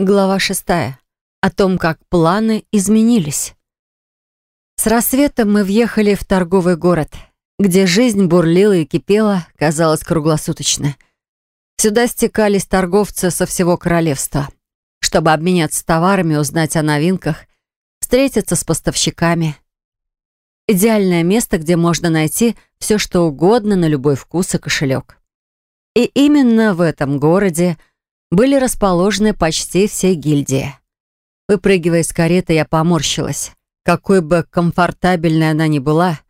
Глава шестая. О том, как планы изменились. С рассветом мы въехали в торговый город, где жизнь бурлила и кипела, казалось, круглосуточно. Сюда стекались торговцы со всего королевства, чтобы обменяться товарами, узнать о новинках, встретиться с поставщиками. Идеальное место, где можно найти все, что угодно на любой вкус и кошелек. И именно в этом городе были расположены почти все гильдии. Выпрыгивая из кареты, я поморщилась. Какой бы комфортабельной она ни была,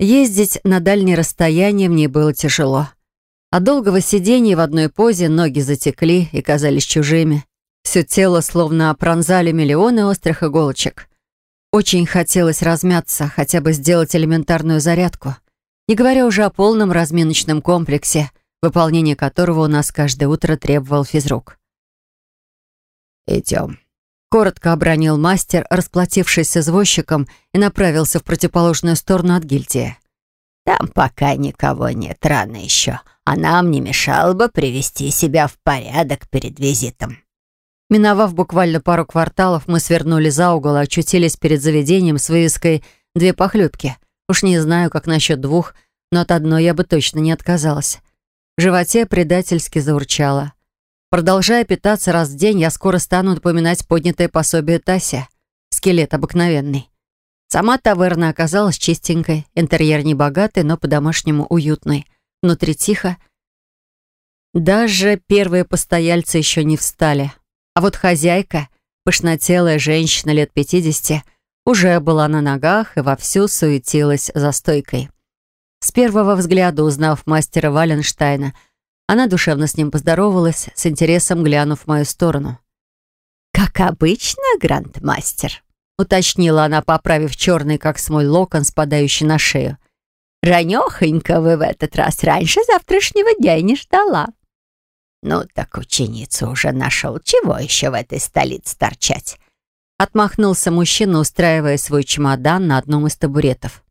ездить на дальние расстояния мне было тяжело. От долгого сидения в одной позе ноги затекли и казались чужими. Все тело словно пронзали миллионы острых иголочек. Очень хотелось размяться, хотя бы сделать элементарную зарядку. Не говоря уже о полном разминочном комплексе — выполнение которого у нас каждое утро требовал физрук. «Идем», — коротко обронил мастер, расплатившись с извозчиком, и направился в противоположную сторону от гильдии. «Там пока никого нет, рано еще, а нам не мешало бы привести себя в порядок перед визитом». Миновав буквально пару кварталов, мы свернули за угол и очутились перед заведением с вывеской «Две похлебки». Уж не знаю, как насчет двух, но от одной я бы точно не отказалась. В животе предательски заурчало. Продолжая питаться раз в день, я скоро стану напоминать поднятое пособие Тася. Скелет обыкновенный. Сама таверна оказалась чистенькой, интерьер не богатый, но по-домашнему уютный. Внутри тихо. Даже первые постояльцы еще не встали. А вот хозяйка, пышнотелая женщина лет пятидесяти, уже была на ногах и вовсю суетилась за стойкой. С первого взгляда узнав мастера Валенштейна, она душевно с ним поздоровалась, с интересом глянув в мою сторону. «Как обычно, грандмастер», — уточнила она, поправив черный, как смоль, локон, спадающий на шею. «Ранехонько вы в этот раз раньше завтрашнего дня не ждала». «Ну так ученицу уже нашел. Чего еще в этой столице торчать?» Отмахнулся мужчина, устраивая свой чемодан на одном из табуретов.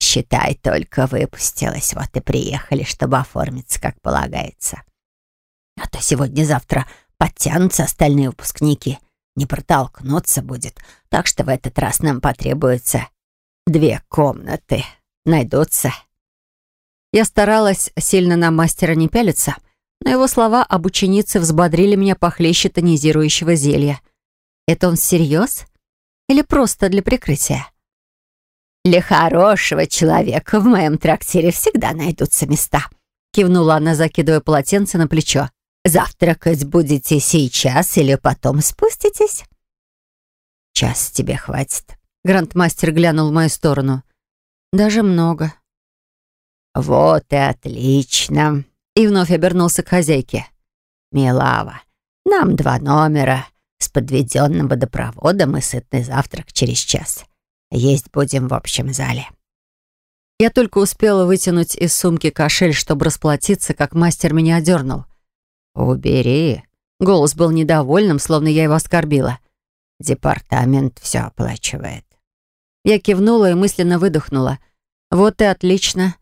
Считай, только выпустилась, вот и приехали, чтобы оформиться, как полагается. А то сегодня-завтра подтянутся остальные выпускники. Не протолкнуться будет, так что в этот раз нам потребуется две комнаты. Найдутся. Я старалась сильно на мастера не пялиться, но его слова об ученице взбодрили меня похлеще тонизирующего зелья. Это он всерьез? Или просто для прикрытия? «Для хорошего человека в моем трактире всегда найдутся места», кивнула она, закидывая полотенце на плечо. «Завтракать будете сейчас или потом спуститесь?» «Час тебе хватит», — грандмастер глянул в мою сторону. «Даже много». «Вот и отлично», — и вновь обернулся к хозяйке. «Милава, нам два номера с подведенным водопроводом и сытный завтрак через час. Есть будем в общем зале». Я только успела вытянуть из сумки кошель, чтобы расплатиться, как мастер меня одернул. «Убери». Голос был недовольным, словно я его оскорбила. «Департамент все оплачивает». Я кивнула и мысленно выдохнула. «Вот и отлично.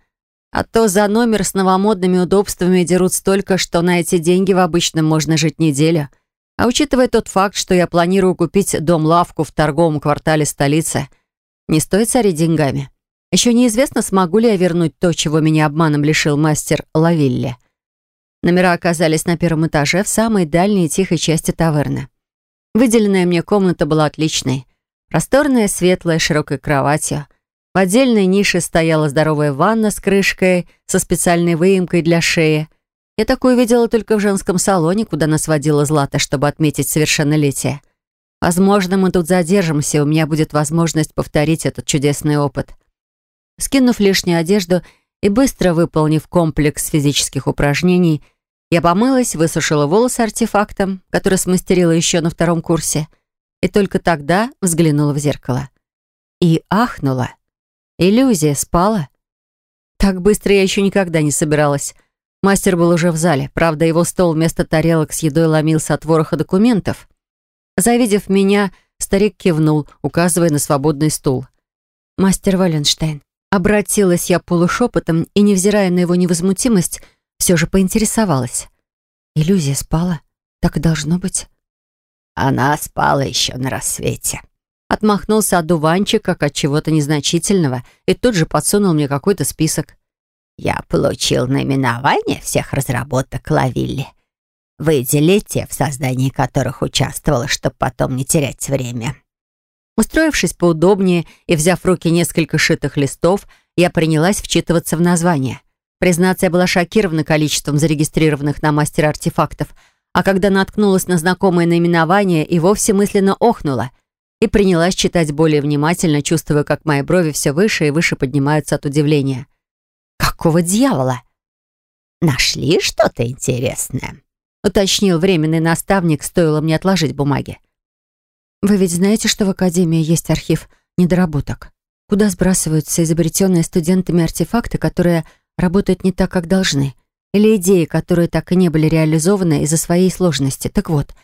А то за номер с новомодными удобствами дерут столько, что на эти деньги в обычном можно жить неделю. А учитывая тот факт, что я планирую купить дом-лавку в торговом квартале столицы — не стоит царить деньгами. Еще неизвестно, смогу ли я вернуть то, чего меня обманом лишил мастер Лавилле. Номера оказались на первом этаже, в самой дальней и тихой части таверны. Выделенная мне комната была отличной. Просторная, светлая, широкой кроватью. В отдельной нише стояла здоровая ванна с крышкой, со специальной выемкой для шеи. Я такую видела только в женском салоне, куда нас водила Злата, чтобы отметить совершеннолетие. Возможно, мы тут задержимся, и у меня будет возможность повторить этот чудесный опыт. Скинув лишнюю одежду и быстро выполнив комплекс физических упражнений, я помылась, высушила волосы артефактом, который смастерила еще на втором курсе, и только тогда взглянула в зеркало. И ахнула. Иллюзия спала. Так быстро я еще никогда не собиралась. Мастер был уже в зале. Правда, его стол вместо тарелок с едой ломился от вороха документов. Завидев меня, старик кивнул, указывая на свободный стул. «Мастер Валенштейн». Обратилась я полушепотом и, невзирая на его невозмутимость, все же поинтересовалась. «Иллюзия спала? Так и должно быть». Она спала еще на рассвете. Отмахнулся одуванчик, как от чего-то незначительного, и тут же подсунул мне какой-то список. Я получил наименование всех разработок Лавилли. Выдели те, в создании которых участвовала, чтобы потом не терять время. Устроившись поудобнее и взяв в руки несколько шитых листов, я принялась вчитываться в название. Признаться, я была шокирована количеством зарегистрированных на мастера артефактов, а когда наткнулась на знакомое наименование и вовсе мысленно охнула и принялась читать более внимательно, чувствуя, как мои брови все выше и выше поднимаются от удивления. «Какого дьявола?» «Нашли что-то интересное?» Уточнил временный наставник, стоило мне отложить бумаги. Вы ведь знаете, что в Академии есть архив недоработок, куда сбрасываются изобретенные студентами артефакты, которые работают не так, как должны, или идеи, которые так и не были реализованы из-за своей сложности. Так вот,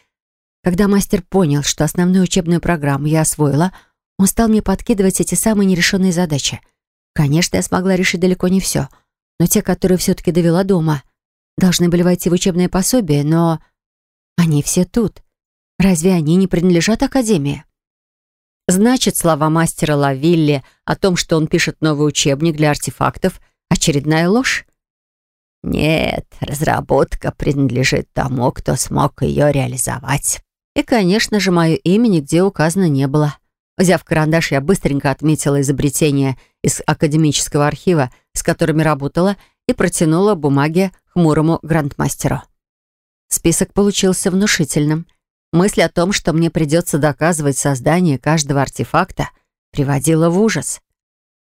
когда мастер понял, что основную учебную программу я освоила, он стал мне подкидывать эти самые нерешенные задачи. Конечно, я смогла решить далеко не все, но те, которые все-таки довела дома, должны были войти в учебное пособие, но они все тут — Разве они не принадлежат Академии? Значит, слова мастера Лавилли о том, что он пишет новый учебник для артефактов, очередная ложь? Нет, разработка принадлежит тому, кто смог ее реализовать. И, конечно же, мое имя нигде указано не было. Взяв карандаш, я быстренько отметила изобретения из академического архива, с которыми работала, и протянула бумаги хмурому грандмастеру. Список получился внушительным — Мысль о том, что мне придется доказывать создание каждого артефакта, приводила в ужас.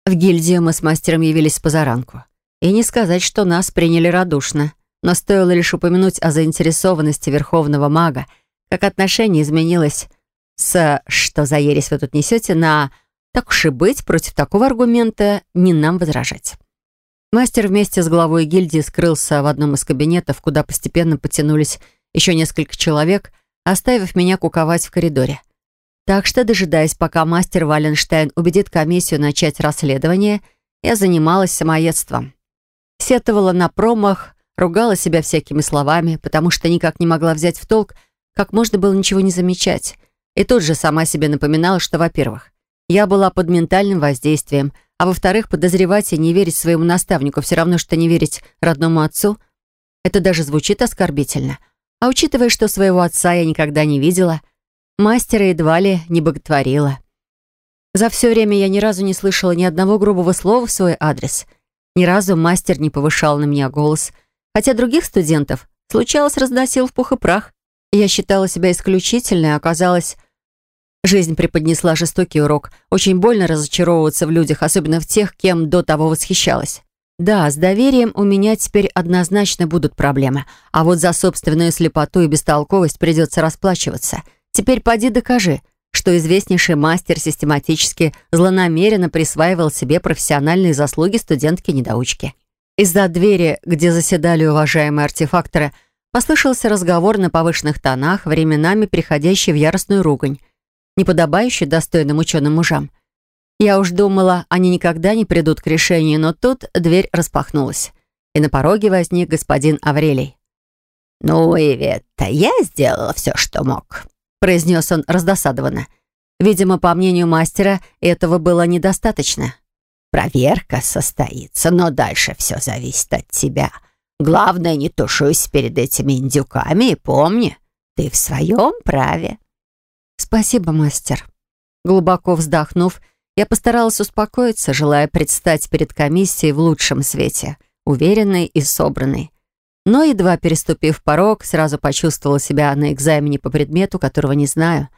В гильдию мы с мастером явились позаранку. И не сказать, что нас приняли радушно, но стоило лишь упомянуть о заинтересованности верховного мага, как отношение изменилось с «что за ересь вы тут несете» на «так уж и быть, против такого аргумента не нам возражать». Мастер вместе с главой гильдии скрылся в одном из кабинетов, куда постепенно потянулись еще несколько человек, оставив меня куковать в коридоре. Так что, дожидаясь, пока мастер Валенштейн убедит комиссию начать расследование, я занималась самоедством. Сетовала на промах, ругала себя всякими словами, потому что никак не могла взять в толк, как можно было ничего не замечать. И тут же сама себе напоминала, что, во-первых, я была под ментальным воздействием, а во-вторых, подозревать и не верить своему наставнику все равно, что не верить родному отцу. Это даже звучит оскорбительно. А учитывая, что своего отца я никогда не видела, мастера едва ли не боготворила. За все время я ни разу не слышала ни одного грубого слова в свой адрес. Ни разу мастер не повышал на меня голос, хотя других студентов случалось разносил в пух и прах. Я считала себя исключительной, а оказалось... Жизнь преподнесла жестокий урок. Очень больно разочаровываться в людях, особенно в тех, кем до того восхищалась. Да, с доверием у меня теперь однозначно будут проблемы, а вот за собственную слепоту и бестолковость придется расплачиваться. Теперь поди докажи, что известнейший мастер систематически злонамеренно присваивал себе профессиональные заслуги студентки-недоучки. Из-за двери, где заседали уважаемые артефакторы, послышался разговор на повышенных тонах, временами переходящий в яростную ругань, неподобающий достойным ученым мужам. Я уж думала, они никогда не придут к решению, но тут дверь распахнулась, и на пороге возник господин Аврелий. «Ну, Иветта, я сделала все, что мог», — произнес он раздосадованно. Видимо, по мнению мастера, этого было недостаточно. «Проверка состоится, но дальше все зависит от тебя. Главное, не тушусь перед этими индюками и помни, ты в своем праве». «Спасибо, мастер». Глубоко вздохнув, я постаралась успокоиться, желая предстать перед комиссией в лучшем свете, уверенной и собранной. Но, едва переступив порог, сразу почувствовала себя на экзамене по предмету, которого не знаю.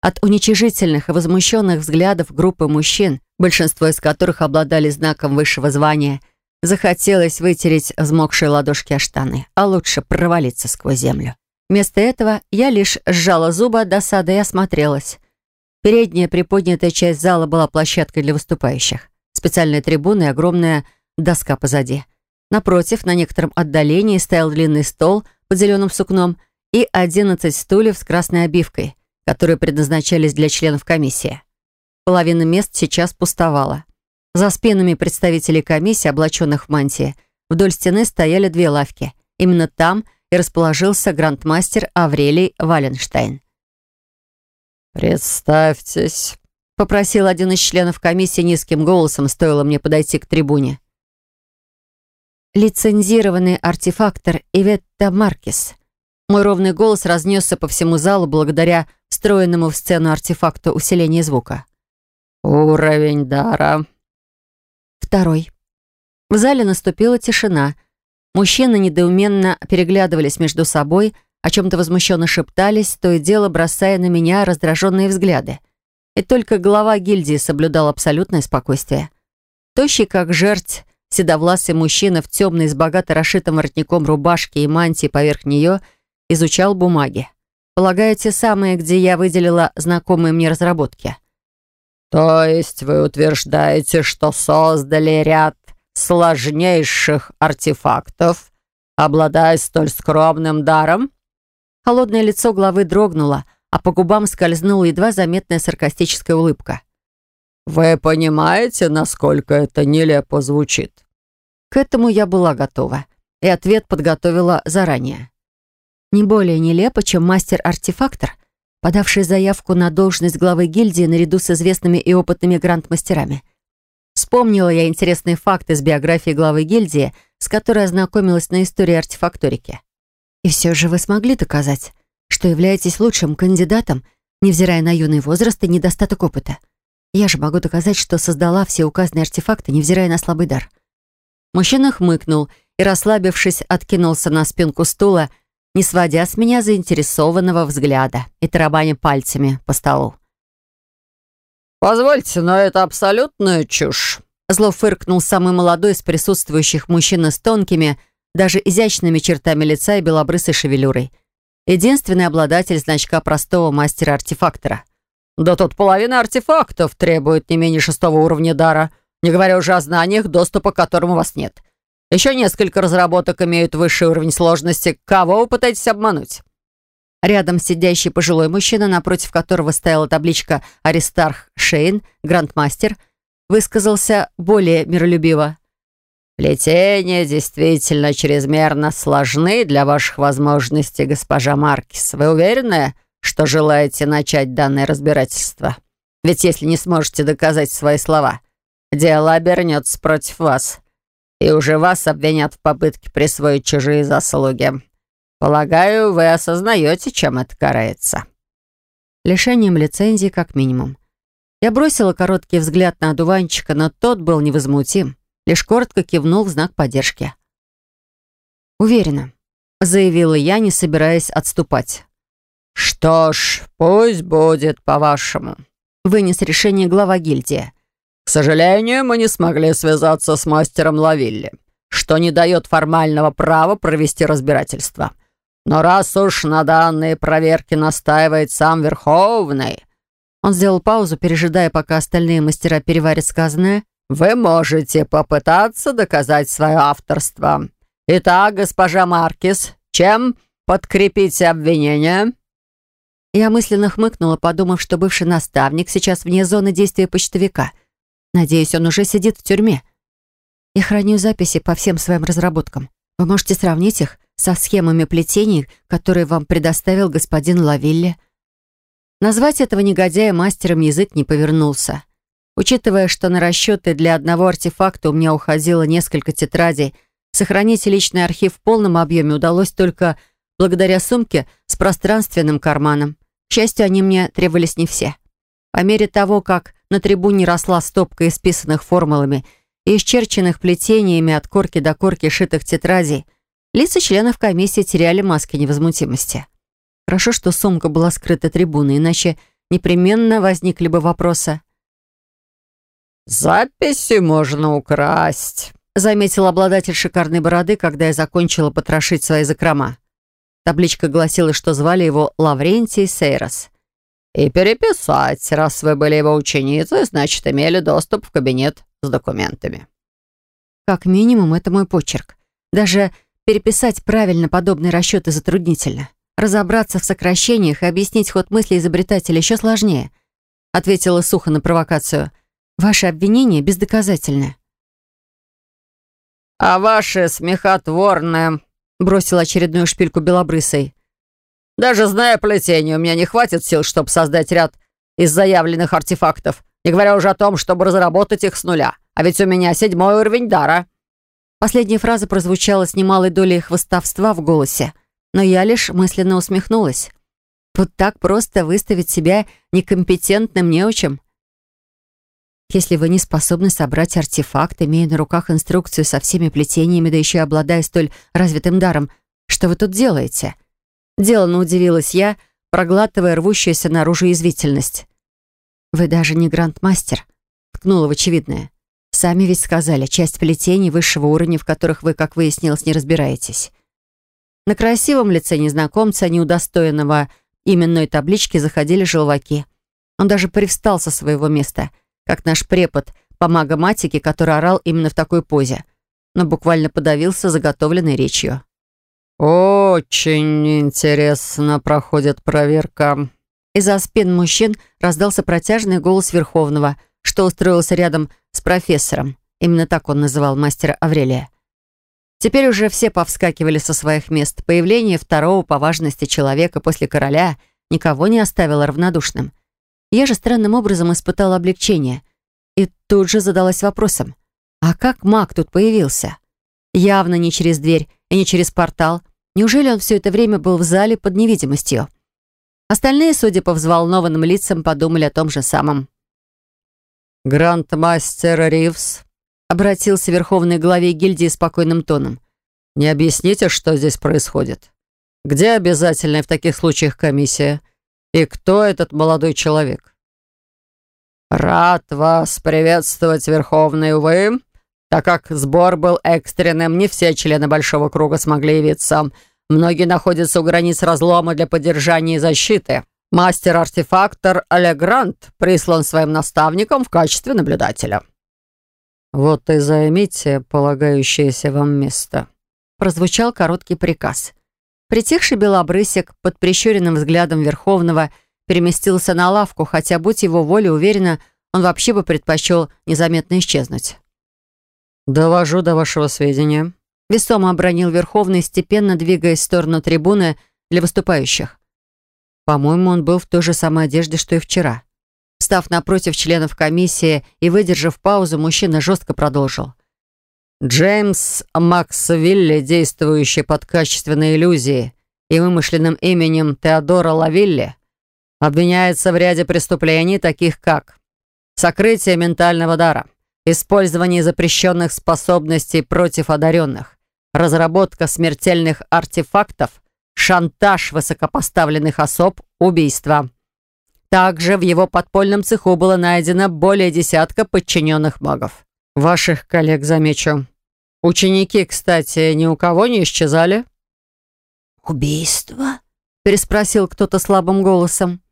От уничижительных и возмущенных взглядов группы мужчин, большинство из которых обладали знаком высшего звания, захотелось вытереть взмокшие ладошки о штаны, а лучше провалиться сквозь землю. Вместо этого я лишь сжала зубы от досады и осмотрелась. Передняя приподнятая часть зала была площадкой для выступающих. Специальная трибуна и огромная доска позади. Напротив, на некотором отдалении стоял длинный стол под зеленым сукном и 11 стульев с красной обивкой, которые предназначались для членов комиссии. Половина мест сейчас пустовала. За спинами представителей комиссии, облаченных в мантии, вдоль стены стояли две лавки. Именно там и расположился грандмастер Аврелий Валенштейн. «Представьтесь», — попросил один из членов комиссии низким голосом, стоило мне подойти к трибуне. «Лицензированный артефактор Иветта Маркис». Мой ровный голос разнесся по всему залу благодаря встроенному в сцену артефакту усиления звука. «Уровень дара». Второй. В зале наступила тишина. Мужчины недоуменно переглядывались между собой, о чем-то возмущенно шептались, то и дело бросая на меня раздраженные взгляды. И только глава гильдии соблюдал абсолютное спокойствие. Тощий, как жерть, седовласый мужчина в темной с богато расшитым воротником рубашке и мантии поверх нее изучал бумаги. Полагаю, те самые, где я выделила знакомые мне разработки. «То есть вы утверждаете, что создали ряд сложнейших артефактов, обладая столь скромным даром?» Холодное лицо главы дрогнуло, а по губам скользнула едва заметная саркастическая улыбка. «Вы понимаете, насколько это нелепо звучит?» К этому я была готова, и ответ подготовила заранее. Не более нелепо, чем мастер-артефактор, подавший заявку на должность главы гильдии наряду с известными и опытными гранд-мастерами. Вспомнила я интересные факты из биографии главы гильдии, с которой ознакомилась на истории артефакторики. И все же вы смогли доказать, что являетесь лучшим кандидатом, невзирая на юный возраст и недостаток опыта. Я же могу доказать, что создала все указанные артефакты, невзирая на слабый дар. Мужчина хмыкнул и, расслабившись, откинулся на спинку стула, не сводя с меня заинтересованного взгляда и тарабаня пальцами по столу. «Позвольте, но это абсолютная чушь», Зло фыркнул самый молодой из присутствующих мужчина с тонкими, даже изящными чертами лица и белобрысой шевелюрой. Единственный обладатель значка простого мастера-артефактора. «Да тут половина артефактов требует не менее шестого уровня дара, не говоря уже о знаниях, доступа к которым у вас нет. Еще несколько разработок имеют высший уровень сложности. Кого вы пытаетесь обмануть?» Рядом сидящий пожилой мужчина, напротив которого стояла табличка «Аристарх Шейн, Грандмастер», высказался более миролюбиво. «Плетения действительно чрезмерно сложны для ваших возможностей, госпожа Маркис. Вы уверены, что желаете начать данное разбирательство? Ведь если не сможете доказать свои слова, дело обернется против вас и уже вас обвинят в попытке присвоить чужие заслуги. Полагаю, вы осознаете, чем это карается». Лишением лицензии как минимум. Я бросила короткий взгляд на одуванчика, но тот был невозмутим, лишь коротко кивнул в знак поддержки. «Уверена», — заявила я, не собираясь отступать. «Что ж, пусть будет по-вашему», — вынес решение глава гильдии. К сожалению, мы не смогли связаться с мастером Лавилли, что не дает формального права провести разбирательство. Но раз уж на данные проверки настаивает сам Верховный...» Он сделал паузу, пережидая, пока остальные мастера переварят сказанное. «Вы можете попытаться доказать свое авторство. Итак, госпожа Маркис, чем подкрепите обвинение?» Я мысленно хмыкнула, подумав, что бывший наставник сейчас вне зоны действия почтовика — Надеюсь, он уже сидит в тюрьме. Я храню записи по всем своим разработкам. Вы можете сравнить их со схемами плетений, которые вам предоставил господин Лавилле. Назвать этого негодяя мастером язык не повернулся. Учитывая, что на расчеты для одного артефакта у меня уходило несколько тетрадей, сохранить личный архив в полном объеме удалось только благодаря сумке с пространственным карманом. К счастью, они мне требовались не все. По мере того, как на трибуне росла стопка исписанных формулами и исчерченных плетениями от корки до корки шитых тетрадей. Лица членов комиссии теряли маски невозмутимости. Хорошо, что сумка была скрыта трибуной, иначе непременно возникли бы вопросы. «Записи можно украсть», — заметил обладатель шикарной бороды, когда я закончила потрошить свои закрома. Табличка гласила, что звали его Лаврентий Сейрос и переписать, раз вы были его ученицей, значит, имели доступ в кабинет с документами. Как минимум, это мой почерк. Даже переписать правильно подобные расчеты затруднительно. Разобраться в сокращениях и объяснить ход мысли изобретателя еще сложнее. Ответила сухо на провокацию. Ваше обвинение бездоказательное. «А ваше смехотворное», — бросил очередную шпильку белобрысой. Даже зная плетение, у меня не хватит сил, чтобы создать ряд из заявленных артефактов, не говоря уже о том, чтобы разработать их с нуля. А ведь у меня седьмой уровень дара». Последняя фраза прозвучала с немалой долей хвостовства в голосе, но я лишь мысленно усмехнулась. Вот так просто выставить себя некомпетентным неучем? Если вы не способны собрать артефакт, имея на руках инструкцию со всеми плетениями, да еще и обладая столь развитым даром, что вы тут делаете? Делано удивилась я, проглатывая рвущуюся наружу язвительность. Вы даже не грандмастер, ткнула в очевидное. Сами ведь сказали, часть плетений высшего уровня, в которых вы, как выяснилось, не разбираетесь. На красивом лице незнакомца, неудостоенного именной таблички, заходили желваки. Он даже привстал со своего места — как наш препод по магоматике, который орал именно в такой позе, но буквально подавился заготовленной речью. «Очень интересно проходит проверка». Из-за спин мужчин раздался протяжный голос Верховного, что устроился рядом с профессором. Именно так он называл мастера Аврелия. Теперь уже все повскакивали со своих мест. Появление второго по важности человека после короля никого не оставило равнодушным. Я же странным образом испытала облегчение и тут же задалась вопросом, а как маг тут появился? Явно не через дверь и не через портал. Неужели он все это время был в зале под невидимостью? Остальные, судя по взволнованным лицам, подумали о том же самом. «Грандмастер Ривз», — обратился верховный главе гильдии спокойным тоном. «Не объясните, что здесь происходит? Где обязательная в таких случаях комиссия?» «И кто этот молодой человек?» «Рад вас приветствовать, Верховный, увы. Так как сбор был экстренным, не все члены Большого Круга смогли явиться. Многие находятся у границ разлома для поддержания и защиты. Мастер-артефактор Олег Грант прислан своим наставником в качестве наблюдателя». «Вот и займите полагающееся вам место», — прозвучал короткий приказ. Притихший белобрысик под прищуренным взглядом Верховного переместился на лавку, хотя, будь его воля уверена, он вообще бы предпочел незаметно исчезнуть. «Довожу до вашего сведения», — весомо обронил Верховный, степенно двигаясь в сторону трибуны для выступающих. По-моему, он был в той же самой одежде, что и вчера. Став напротив членов комиссии и выдержав паузу, мужчина жестко продолжил. Джеймс Макс Вилли, действующий под качественной иллюзией и вымышленным именем Теодора Лавилли, обвиняется в ряде преступлений, таких как сокрытие ментального дара, использование запрещенных способностей против одаренных, разработка смертельных артефактов, шантаж высокопоставленных особ, убийство. Также в его подпольном цеху было найдено более десятка подчиненных магов. Ваших коллег замечу. Ученики, кстати, ни у кого не исчезали?» «Убийство?» — переспросил кто-то слабым голосом.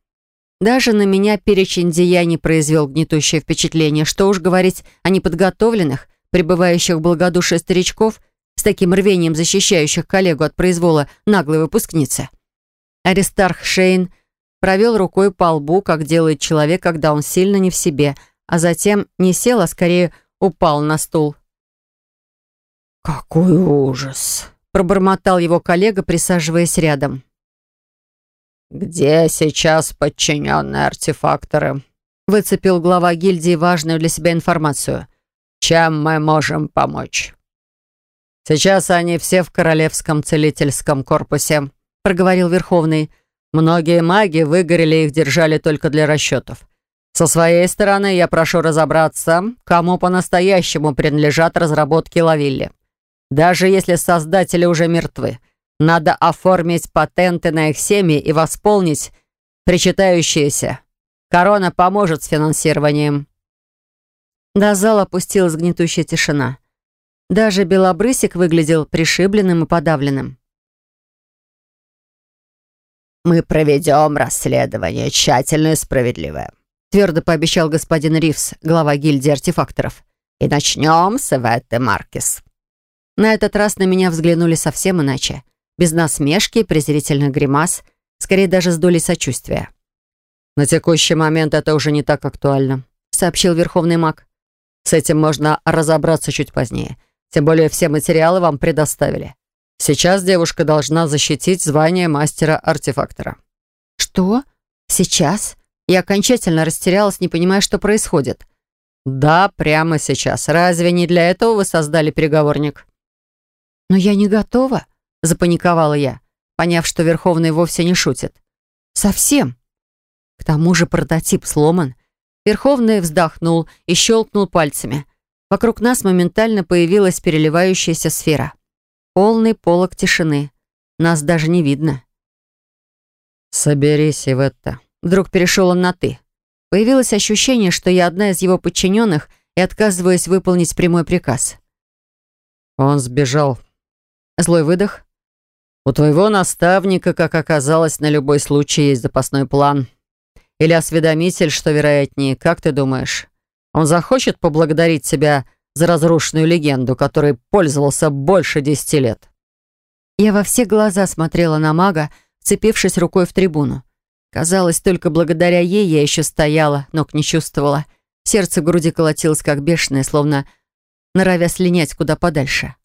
Даже на меня перечень деяний произвел гнетущее впечатление. Что уж говорить о неподготовленных, пребывающих в благодушие старичков, с таким рвением защищающих коллегу от произвола наглой выпускницы. Аристарх Шейн провел рукой по лбу, как делает человек, когда он сильно не в себе, а затем не сел, а скорее упал на стул. «Какой ужас!» — пробормотал его коллега, присаживаясь рядом. «Где сейчас подчиненные артефакторы?» — выцепил глава гильдии важную для себя информацию. «Чем мы можем помочь?» «Сейчас они все в Королевском целительском корпусе», — проговорил Верховный. «Многие маги выгорели, их держали только для расчетов. Со своей стороны я прошу разобраться, кому по-настоящему принадлежат разработки Лавилли. Даже если создатели уже мертвы, надо оформить патенты на их семьи и восполнить причитающиеся. Корона поможет с финансированием. До зала опустилась гнетущая тишина. Даже Белобрысик выглядел пришибленным и подавленным. «Мы проведем расследование, тщательное и справедливое твердо пообещал господин Ривс, глава гильдии артефакторов. «И начнем с Эветты Маркес». На этот раз на меня взглянули совсем иначе. Без насмешки, презрительных гримас, скорее даже с долей сочувствия. «На текущий момент это уже не так актуально», — сообщил Верховный маг. «С этим можно разобраться чуть позднее. Тем более все материалы вам предоставили. Сейчас девушка должна защитить звание мастера-артефактора». «Что? Сейчас?» Я окончательно растерялась, не понимая, что происходит. «Да, прямо сейчас. Разве не для этого вы создали переговорник?» «Но я не готова», — запаниковала я, поняв, что Верховный вовсе не шутит. «Совсем». К тому же прототип сломан. Верховный вздохнул и щелкнул пальцами. Вокруг нас моментально появилась переливающаяся сфера. Полный полог тишины. Нас даже не видно. «Соберись, Иветта». Вдруг перешел он на «ты». Появилось ощущение, что я одна из его подчиненных и отказываюсь выполнить прямой приказ. Он сбежал. Злой выдох. У твоего наставника, как оказалось, на любой случай есть запасной план. Или осведомитель, что вероятнее. Как ты думаешь? Он захочет поблагодарить тебя за разрушенную легенду, которой пользовался больше десяти лет. Я во все глаза смотрела на мага, вцепившись рукой в трибуну. Казалось, только благодаря ей я еще стояла, ног не чувствовала. Сердце в груди колотилось, как бешеное, словно норовя слинять куда подальше.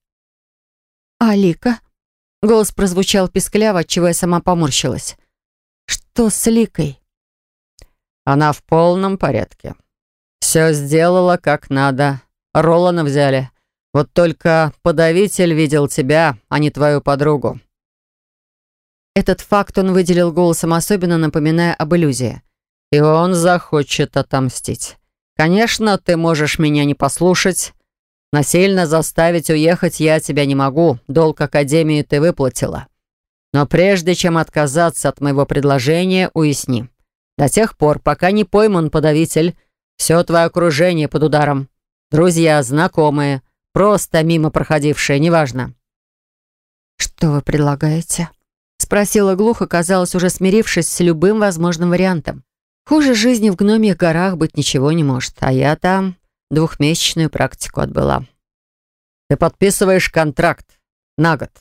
«Алика?» Голос прозвучал пискляво, отчего я сама поморщилась. «Что с Ликой?» «Она в полном порядке. Все сделала как надо. Ролана взяли. Вот только подавитель видел тебя, а не твою подругу. Этот факт он выделил голосом, особенно напоминая об иллюзии. «И он захочет отомстить. Конечно, ты можешь меня не послушать. Насильно заставить уехать я тебя не могу. Долг Академии ты выплатила. Но прежде чем отказаться от моего предложения, уясни. До тех пор, пока не пойман подавитель, все твое окружение под ударом. Друзья, знакомые, просто мимо проходившие, неважно». «Что вы предлагаете?» Спросила глухо, казалось, уже смирившись с любым возможным вариантом. Хуже жизни в гномьих горах быть ничего не может, а я там двухмесячную практику отбыла. Ты подписываешь контракт на год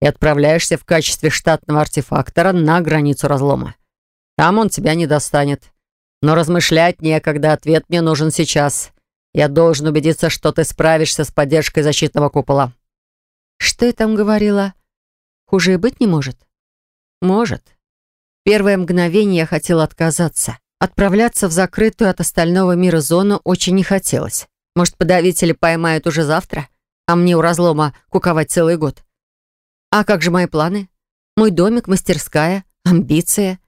и отправляешься в качестве штатного артефактора на границу разлома. Там он тебя не достанет. Но размышлять некогда, ответ мне нужен сейчас. Я должен убедиться, что ты справишься с поддержкой защитного купола. Что я там говорила? Хуже и быть не может? Может. Первое мгновение я хотела отказаться. Отправляться в закрытую от остального мира зону очень не хотелось. Может, подавители поймают уже завтра, а мне у разлома куковать целый год. А как же мои планы? Мой домик, мастерская, амбиция.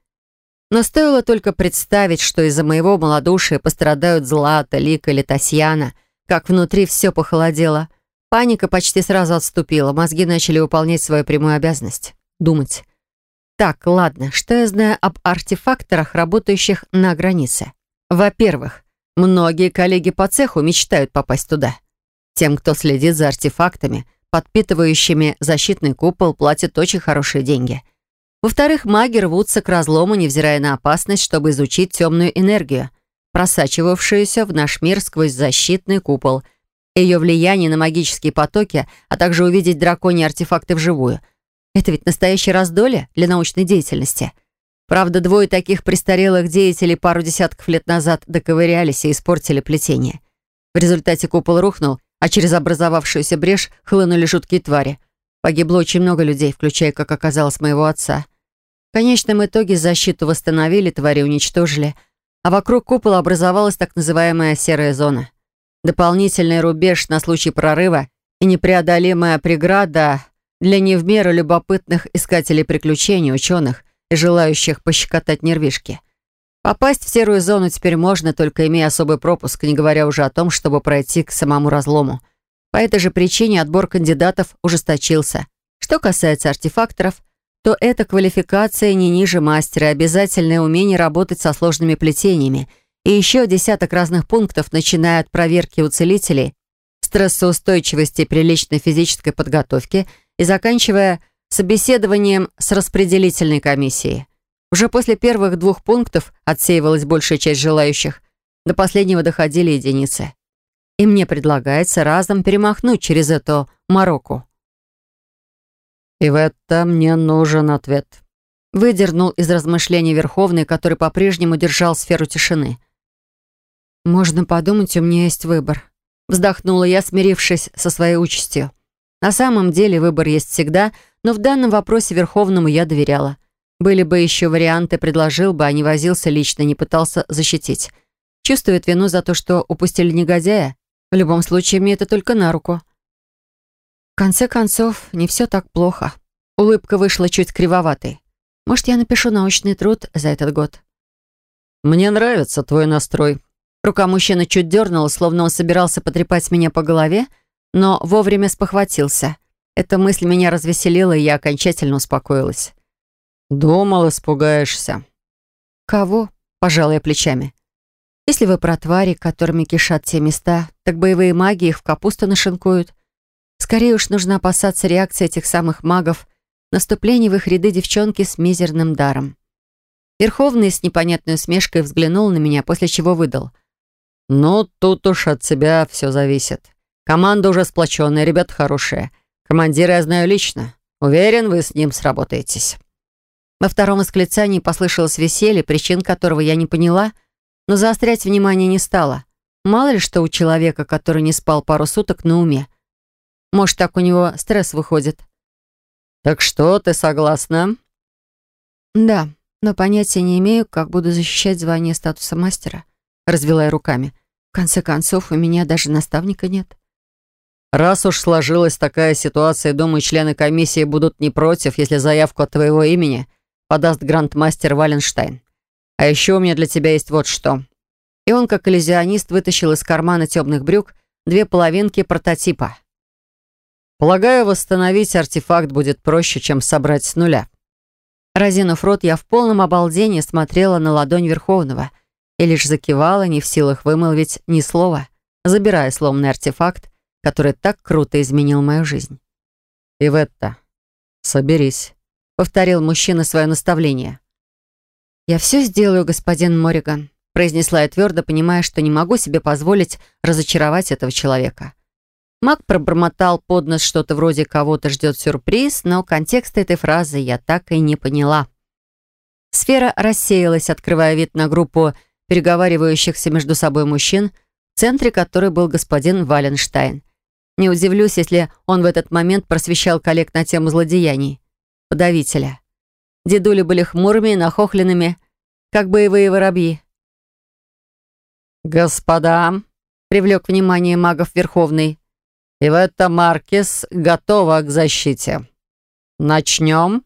Но стоило только представить, что из-за моего малодушия пострадают Злата, Лика или Татьяна, как внутри все похолодело. Паника почти сразу отступила, мозги начали выполнять свою прямую обязанность — думать. Так, ладно, что я знаю об артефакторах, работающих на границе? Во-первых, многие коллеги по цеху мечтают попасть туда. Тем, кто следит за артефактами, подпитывающими защитный купол, платят очень хорошие деньги. Во-вторых, маги рвутся к разлому, невзирая на опасность, чтобы изучить темную энергию, просачивавшуюся в наш мир сквозь защитный купол, ее влияние на магические потоки, а также увидеть драконьи артефакты вживую — это ведь настоящее раздолье для научной деятельности. Правда, двое таких престарелых деятелей пару десятков лет назад доковырялись и испортили плетение. В результате купол рухнул, а через образовавшуюся брешь хлынули жуткие твари. Погибло очень много людей, включая, как оказалось, моего отца. В конечном итоге защиту восстановили, твари уничтожили, а вокруг купола образовалась так называемая серая зона. Дополнительный рубеж на случай прорыва и непреодолимая преграда для не в меру любопытных искателей приключений, ученых и желающих пощекотать нервишки. Попасть в серую зону теперь можно, только имея особый пропуск, не говоря уже о том, чтобы пройти к самому разлому. По этой же причине отбор кандидатов ужесточился. Что касается артефакторов, то эта квалификация не ниже мастера, обязательное умение работать со сложными плетениями и еще десяток разных пунктов, начиная от проверки у целителей, стрессоустойчивости и приличной физической подготовки – и заканчивая собеседованием с распределительной комиссией. Уже после первых двух пунктов отсеивалась большая часть желающих, до последнего доходили единицы. И мне предлагается разом перемахнуть через эту мороку. «И в этом мне нужен ответ», — выдернул из размышлений Верховный, который по-прежнему держал сферу тишины. «Можно подумать, у меня есть выбор», — вздохнула я, смирившись со своей участью. На самом деле выбор есть всегда, но в данном вопросе Верховному я доверяла. Были бы еще варианты, предложил бы, а не возился лично, не пытался защитить. Чувствует вину за то, что упустили негодяя. В любом случае, мне это только на руку. В конце концов, не все так плохо. Улыбка вышла чуть кривоватой. Может, я напишу научный труд за этот год? «Мне нравится твой настрой». Рука мужчины чуть дернула, словно он собирался потрепать меня по голове, но вовремя спохватился. Эта мысль меня развеселила, и я окончательно успокоилась. «Думал, испугаешься». «Кого?» — пожал я плечами. «Если вы про твари, которыми кишат те места, так боевые маги их в капусту нашинкуют. Скорее уж нужно опасаться реакции этих самых магов, наступления в их ряды девчонки с мизерным даром». Верховный с непонятной усмешкой взглянул на меня, после чего выдал. «Ну, тут уж от тебя все зависит. Команда уже сплоченная, ребята хорошие. Командира я знаю лично. Уверен, вы с ним сработаетесь». Во втором восклицании послышалось веселье, причин которого я не поняла, но заострять внимание не стала. Мало ли что у человека, который не спал пару суток на уме. Может, так у него стресс выходит. «Так что, ты согласна?» «Да, но понятия не имею, как буду защищать звание статуса мастера», развела я руками. «В конце концов, у меня даже наставника нет». «Раз уж сложилась такая ситуация, думаю, члены комиссии будут не против, если заявку от твоего имени подаст грандмастер Валенштайн. А еще у меня для тебя есть вот что». И он, как иллюзионист, вытащил из кармана темных брюк две половинки прототипа. «Полагаю, восстановить артефакт будет проще, чем собрать с нуля». Разинув рот, я в полном обалдении смотрела на ладонь Верховного и лишь закивала, не в силах вымолвить ни слова, забирая сломанный артефакт, который так круто изменил мою жизнь. «Иветта, соберись», повторил мужчина свое наставление. «Я все сделаю, господин Мориган», произнесла я твердо, понимая, что не могу себе позволить разочаровать этого человека. Мак пробормотал под нос что-то вроде «кого-то ждет сюрприз», но контекста этой фразы я так и не поняла. Сфера рассеялась, открывая вид на группу переговаривающихся между собой мужчин, в центре которой был господин Валенштайн. Не удивлюсь, если он в этот момент просвещал коллег на тему злодеяний подавителя. Дедули были хмурыми и нахохленными, как боевые воробьи. «Господа», — привлек внимание магов Верховный, «Ивета Маркес готова к защите. Начнем?»